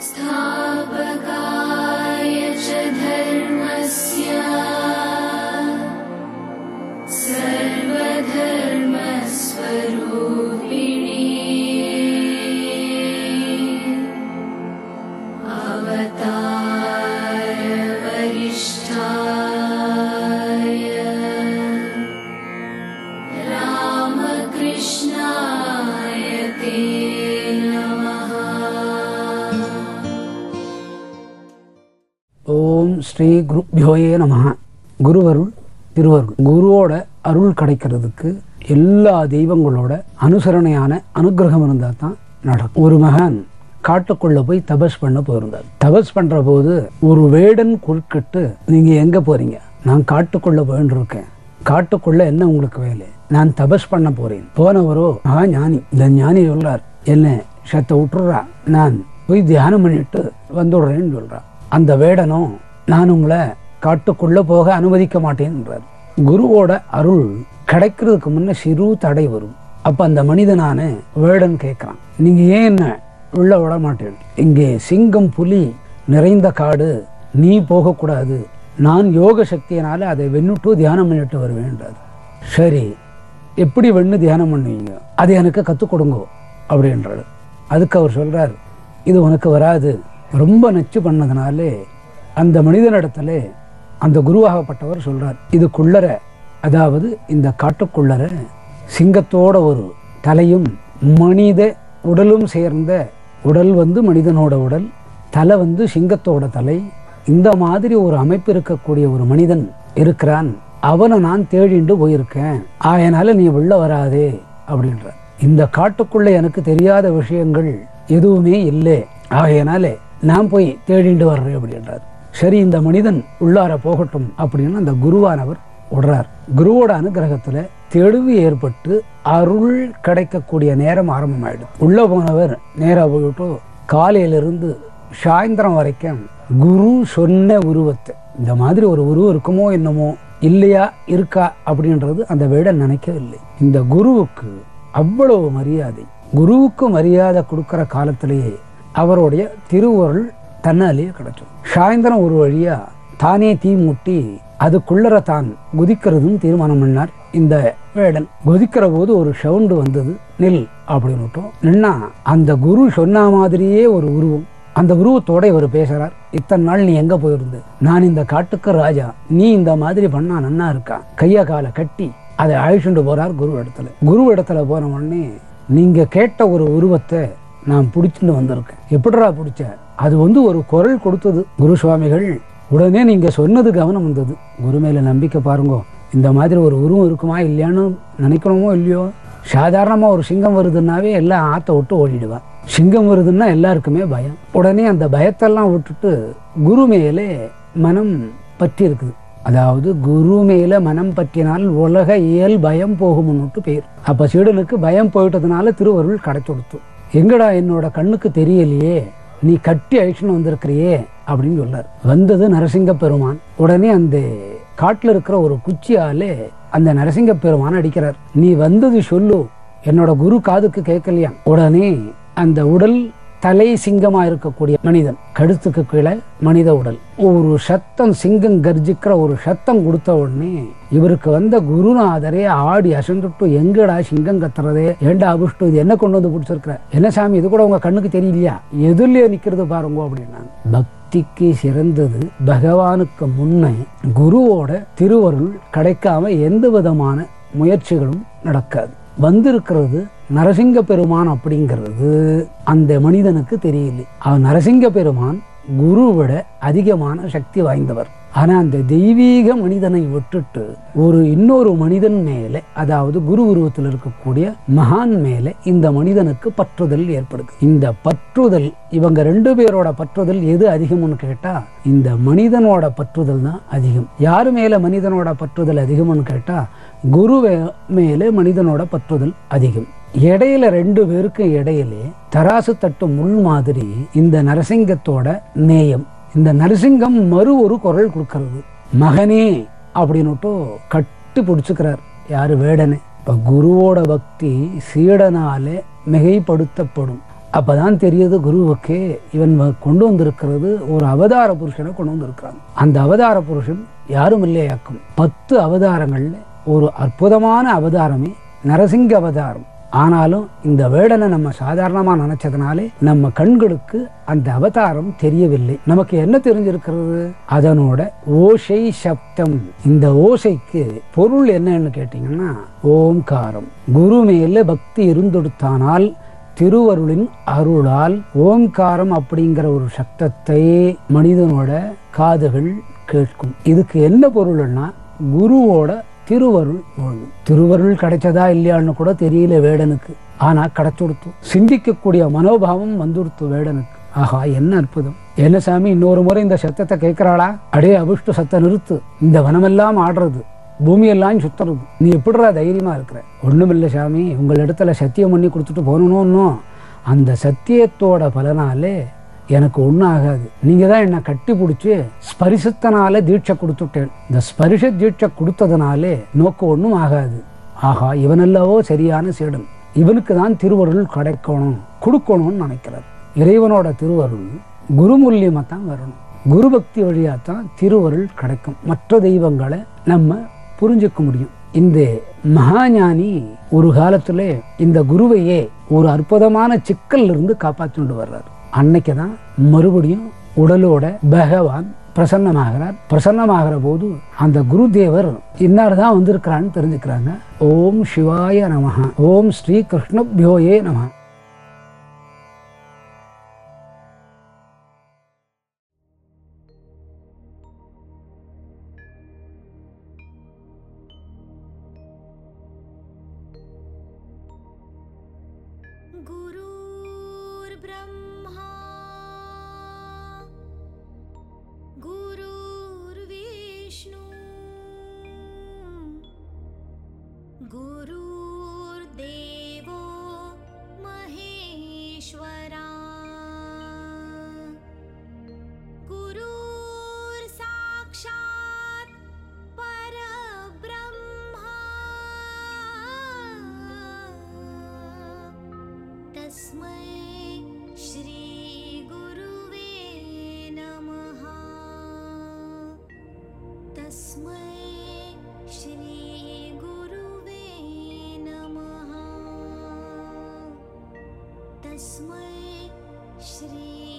Stop. Sri குருப்யோயே நமஹ. குருவருள் திருவருள். குருவோட அருள் கிடைக்கிறதுக்கு எல்லா தெய்வங்களோட அனுசரணையான அனுகிரகம் இருந்தால் தான் நடக்கும். ஒரு மகன் காட்டுக்குள்ள போய் தபஸ் பண்ண போயிருந்தார். தபஸ் பண்ற போது ஒரு வேடன் குறுக்கிட்டு நீங்க எங்க போறீங்க? நான் காட்டுக்குள்ள போயின்னு காட்டுக்குள்ள என்ன உங்களுக்கு வேலை? நான் தபஸ் பண்ண போறேன். போனவரோ? ஆ ஞானி. இந்த ஞானி சொல்றார் என்ன சத்த விட்டுறா நான் போய் தியானம் பண்ணிட்டு வந்துடுறேன்னு சொல்றா. அந்த வேடனும் நான் உங்களை காட்டுக்குள்ள போக அனுமதிக்க மாட்டேன்றார் குருவோட அருள் கிடைக்கிறதுக்கு முன்ன சிறு தடை வரும். அப்ப அந்த மனிதனான வேடன் கேட்கிறான் நீங்க ஏன் என்ன உள்ள விட மாட்டேன் இங்கே சிங்கம் புலி நிறைந்த காடு நீ போகக்கூடாது. நான் யோக சக்தியினால அதை வெண்ணுட்டு தியானம் பண்ணிட்டு வருவேன்றார் சரி எப்படி வெண்ணு தியானம் பண்ணுவீங்க? அது எனக்கு கற்றுக் கொடுங்கோ அப்படின்றாரு. அதுக்கு அவர் சொல்றார் இது உனக்கு வராது. ரொம்ப நச்சு பண்ணதுனாலே அந்த மனிதனிடத்துல அந்த குருவாகப்பட்டவர் சொல்றார் குள்ளர அதாவது இந்த காட்டுக்குள்ளர சிங்கத்தோட ஒரு தலையும் மனித உடலும் சேர்ந்த உடல் வந்து மனிதனோட உடல் தலை வந்து சிங்கத்தோட தலை இந்த மாதிரி ஒரு அமைப்பு இருக்கக்கூடிய ஒரு மனிதன் இருக்கிறான். அவனை நான் தேடிண்டு போயிருக்கேன். ஆயனால நீ உள்ள வராதே அப்படின்ற இந்த காட்டுக்குள்ள எனக்கு தெரியாத விஷயங்கள் எதுவுமே இல்லை. ஆகையினாலே நான் போய் தேடிண்டு வர்றேன் அப்படின்றார். சரி இந்த மனிதன் உள்ளார போகட்டும் அப்படின்னு அந்த குருவானவர் விடுறார் குருவோட அனுகிரகத்துல தெளிவு ஏற்பட்டு அருள் கிடைக்கக்கூடிய நேரம் ஆரம்பமாயிடும் உள்ள போனவர் நேராக போயிட்டு காலையிலிருந்து சாயந்தரம் வரைக்கும் குரு சொன்ன உருவத்தை இந்த மாதிரி ஒரு உருவம் இருக்குமோ என்னமோ இல்லையா இருக்கா அப்படின்றது அந்த வேடன் நினைக்கவில்லை. இந்த குருவுக்கு அவ்வளவு மரியாதை குருவுக்கு மரியாதை கொடுக்கிற காலத்திலேயே அவருடைய திருவருள் தன்னாலேயே கிடைச்சது சாயந்தரம் ஒரு வழியா தானே தீ மூட்டி அதுக்குள்ளர தான் குதிக்கிறதும் தீர்மானம் பண்ணார் இந்த வேடன். குதிக்கிற போது ஒரு சவுண்டு வந்தது நெல் அப்படின்னுட்டோம் நின்னா அந்த குரு சொன்ன மாதிரியே ஒரு உருவம். அந்த உருவத்தோட இவர் பேசுறார் இத்தனை நாள் நீ எங்க போயிருந்து? நான் இந்த காட்டுக்கு ராஜா. நீ இந்த மாதிரி பண்ணா நன்னா இருக்கா? கைய காலை கட்டி அதை அழிச்சுண்டு போறார் குரு இடத்துல. குரு இடத்துல போன உடனே நீங்க கேட்ட ஒரு உருவத்தை நான் பிடிச்சிட்டு வந்திருக்கேன். எப்படிரா பிடிச்ச? அது வந்து ஒரு குரல் கொடுத்தது. குரு சுவாமிகள் உடனே நீங்கள் சொன்னது கவனம் வந்தது. குரு மேலே நம்பிக்கை பாருங்க. இந்த மாதிரி ஒரு உருவம் இருக்குமா இல்லையான்னு நினைக்கணுமோ இல்லையோ? சாதாரணமாக ஒரு சிங்கம் வருதுன்னாவே எல்லாம் ஆற்ற விட்டு ஓடிடுவான் சிங்கம் வருதுன்னா எல்லாருக்குமே பயம். உடனே அந்த பயத்தெல்லாம் விட்டுட்டு குரு மேலே மனம் பற்றி இருக்குது அதாவது குரு மேல மனம் பற்றினால் உலக இயல் பயம் போகும்னுட்டு பேர். அப்ப சீடனுக்கு பயம் போயிட்டதுனால திருவருள் கிடைச்சு கொடுத்து. எங்கடா என்னோட கண்ணுக்கு தெரியலையே? நீ கட்டி அழிச்சுன்னு வந்திருக்கிறியே அப்படின்னு சொல்லார் வந்தது நரசிங்க பெருமான் உடனே அந்த காட்டுல இருக்கிற ஒரு குச்சியாலே அந்த நரசிங்க பெருமான் அடிக்கிறார். நீ வந்தது சொல்லு. என்னோட குரு காதுக்கு கேட்கலையா? உடனே அந்த உடல் தலை சிங்கமா இருக்கக்கூடிய மனிதன் கழுத்துக்கு கீழே மனித உடல். ஒரு சத்தம் சிங்கம் கர்ஜிக்கிற ஒரு சத்தம் கொடுத்த உடனே இவருக்கு வந்த குருநாதரே ஆடி அசந்துட்டு எங்கடா சிங்கம் கத்துறதே? ஏண்டா அபிஷ்டு? இது என்ன கொண்டு வந்து பிடிச்சிருக்கிற? என்ன சாமி இது கூட உங்க கண்ணுக்கு தெரியலையா? எதுலயே நிக்கிறது பாருங்க அப்படின்னாங்க. பக்திக்கு சிறந்தது பகவானுக்கு முன்னே குருவோட திருவருள் கிடைக்காம எந்த விதமான முயற்சிகளும் நடக்காது. வந்திருக்கிறது நரசிங்க பெருமான் அப்படிங்கிறது அந்த மனிதனுக்கு தெரியல அவன் நரசிங்க பெருமான் குருவிட அதிகமான சக்தி வாய்ந்தவர். ஆனா அந்த தெய்வீக மனிதனை விட்டுட்டு ஒரு இன்னொரு மனிதன் மேலே அதாவது குரு உருவத்தில் இருக்கக்கூடிய மகான் மேலே இந்த மனிதனுக்கு பற்றுதல் ஏற்படுது. இந்த பற்றுதல் இவங்க ரெண்டு பேரோட பற்றுதல் எது அதிகம்னு கேட்டா இந்த மனிதனோட பற்றுதல் தான் அதிகம். யார் மேல மனிதனோட பற்றுதல் அதிகம்னு கேட்டா குரு மேலே மனிதனோட பற்றுதல் அதிகம். இடையில ரெண்டு பேருக்கும் இடையிலே தராசு தட்டு முள் மாதிரி இந்த நரசிங்கத்தோட நேயம். இந்த நரசிங்கம் மறு ஒரு குரல் கொடுக்கறது. மகனே அப்படின்னுட்டு கட்டு பிடிச்சுக்கிறார். யாரு? வேடனே. இப்ப குருவோட பக்தி சீடனாலே மிகைப்படுத்தப்படும். அப்பதான் தெரியுது குருவுக்கு இவன் வ- கொண்டு வந்திருக்கிறது ஒரு அவதார புருஷனை கொண்டு வந்திருக்கிறான். அந்த அவதார புருஷன் யாரும் இல்லையாக்கும். பத்து அவதாரங்கள்ல ஒரு அற்புதமான அவதாரமே நரசிங்க அவதாரம். ஆனாலும் இந்த வேடனை நம்ம சாதாரணமாக நினைச்சதுனாலே நம்ம கண்களுக்கு அந்த அவதாரம் தெரியவில்லை. நமக்கு என்ன தெரிஞ்சிருக்கிறது? அதனோட ஓசை சப்தம். இந்த ஓசைக்கு பொருள் என்னன்னு கேட்டிங்கன்னா ஓம்காரம். குரு மேல பக்தி இருந்தொடுத்தானால் திருவருளின் அருளால் ஓம்காரம் அப்படிங்கிற ஒரு சப்தத்தை மனிதனோட காதுகள் கேட்கும். இதுக்கு என்ன பொருள்னா குருவோட திருவருள் வேணும் திருவருள் கிடைச்சதா இல்லையான்னு கூட தெரியல வேடனுக்கு. ஆனால் கிடைச்சுடுத்து. சிந்திக்கக்கூடிய மனோபாவம் வந்துடுத்து வேடனுக்கு. ஆஹா என்ன அற்புதம். என்ன சாமி இன்னொரு முறை இந்த சத்தத்தை கேட்கிறாளா? அடே அபிஷ்ட சத்தம் நிறுத்து. இந்த வனமெல்லாம் ஆடுறது. பூமியெல்லாம் சுத்துறது. நீ எப்படிடா தைரியமா இருக்கிற? ஒண்ணுமில்ல சாமி. உங்கள் இடத்துல சத்தியம் பண்ணி கொடுத்துட்டு போகணும் அந்த சத்தியத்தோட பலனாலே எனக்கு ஒன்றும் ஆகாது நீங்க தான் என்னை கட்டி பிடிச்சி ஸ்பரிசத்தினால தீட்சை கொடுத்துட்டேன். இந்த ஸ்பரிச தீட்சை கொடுத்ததுனாலே நோக்கு ஒன்றும் ஆகாது. ஆஹா இவனல்லவோ சரியான சீடன் இவனுக்கு தான் திருவருள் கிடைக்கணும் கொடுக்கணும்னு நினைக்கிறார். இறைவனோட திருவருள் குருமூல்யமாக தான் வரணும். குரு பக்தி வழியாக தான் திருவருள் கிடைக்கும். மற்ற தெய்வங்களை நம்ம புரிஞ்சுக்க முடியும். இந்த மகாஞானி ஒரு காலத்தில் இந்த குருவையே ஒரு அற்புதமான சிக்கல்லிருந்து காப்பாற்றிட்டு வர்றார். அன்னைக்கு தான் மறுபடியும் உடலோட பகவான் பிரசன்னமாகிறார். பிரசன்னமாகிற போது அந்த குருதேவர் இன்னார் தான் வந்திருக்கிறான்னு தெரிஞ்சுக்கிறாங்க. ஓம் சிவாய நமஹா ஓம் ஸ்ரீ கிருஷ்ணபியோயே நமஹா. तस्मै श्रीगुरुवे नमः। तस्मै श्रीगुरुवे नमः। तस्मै श्री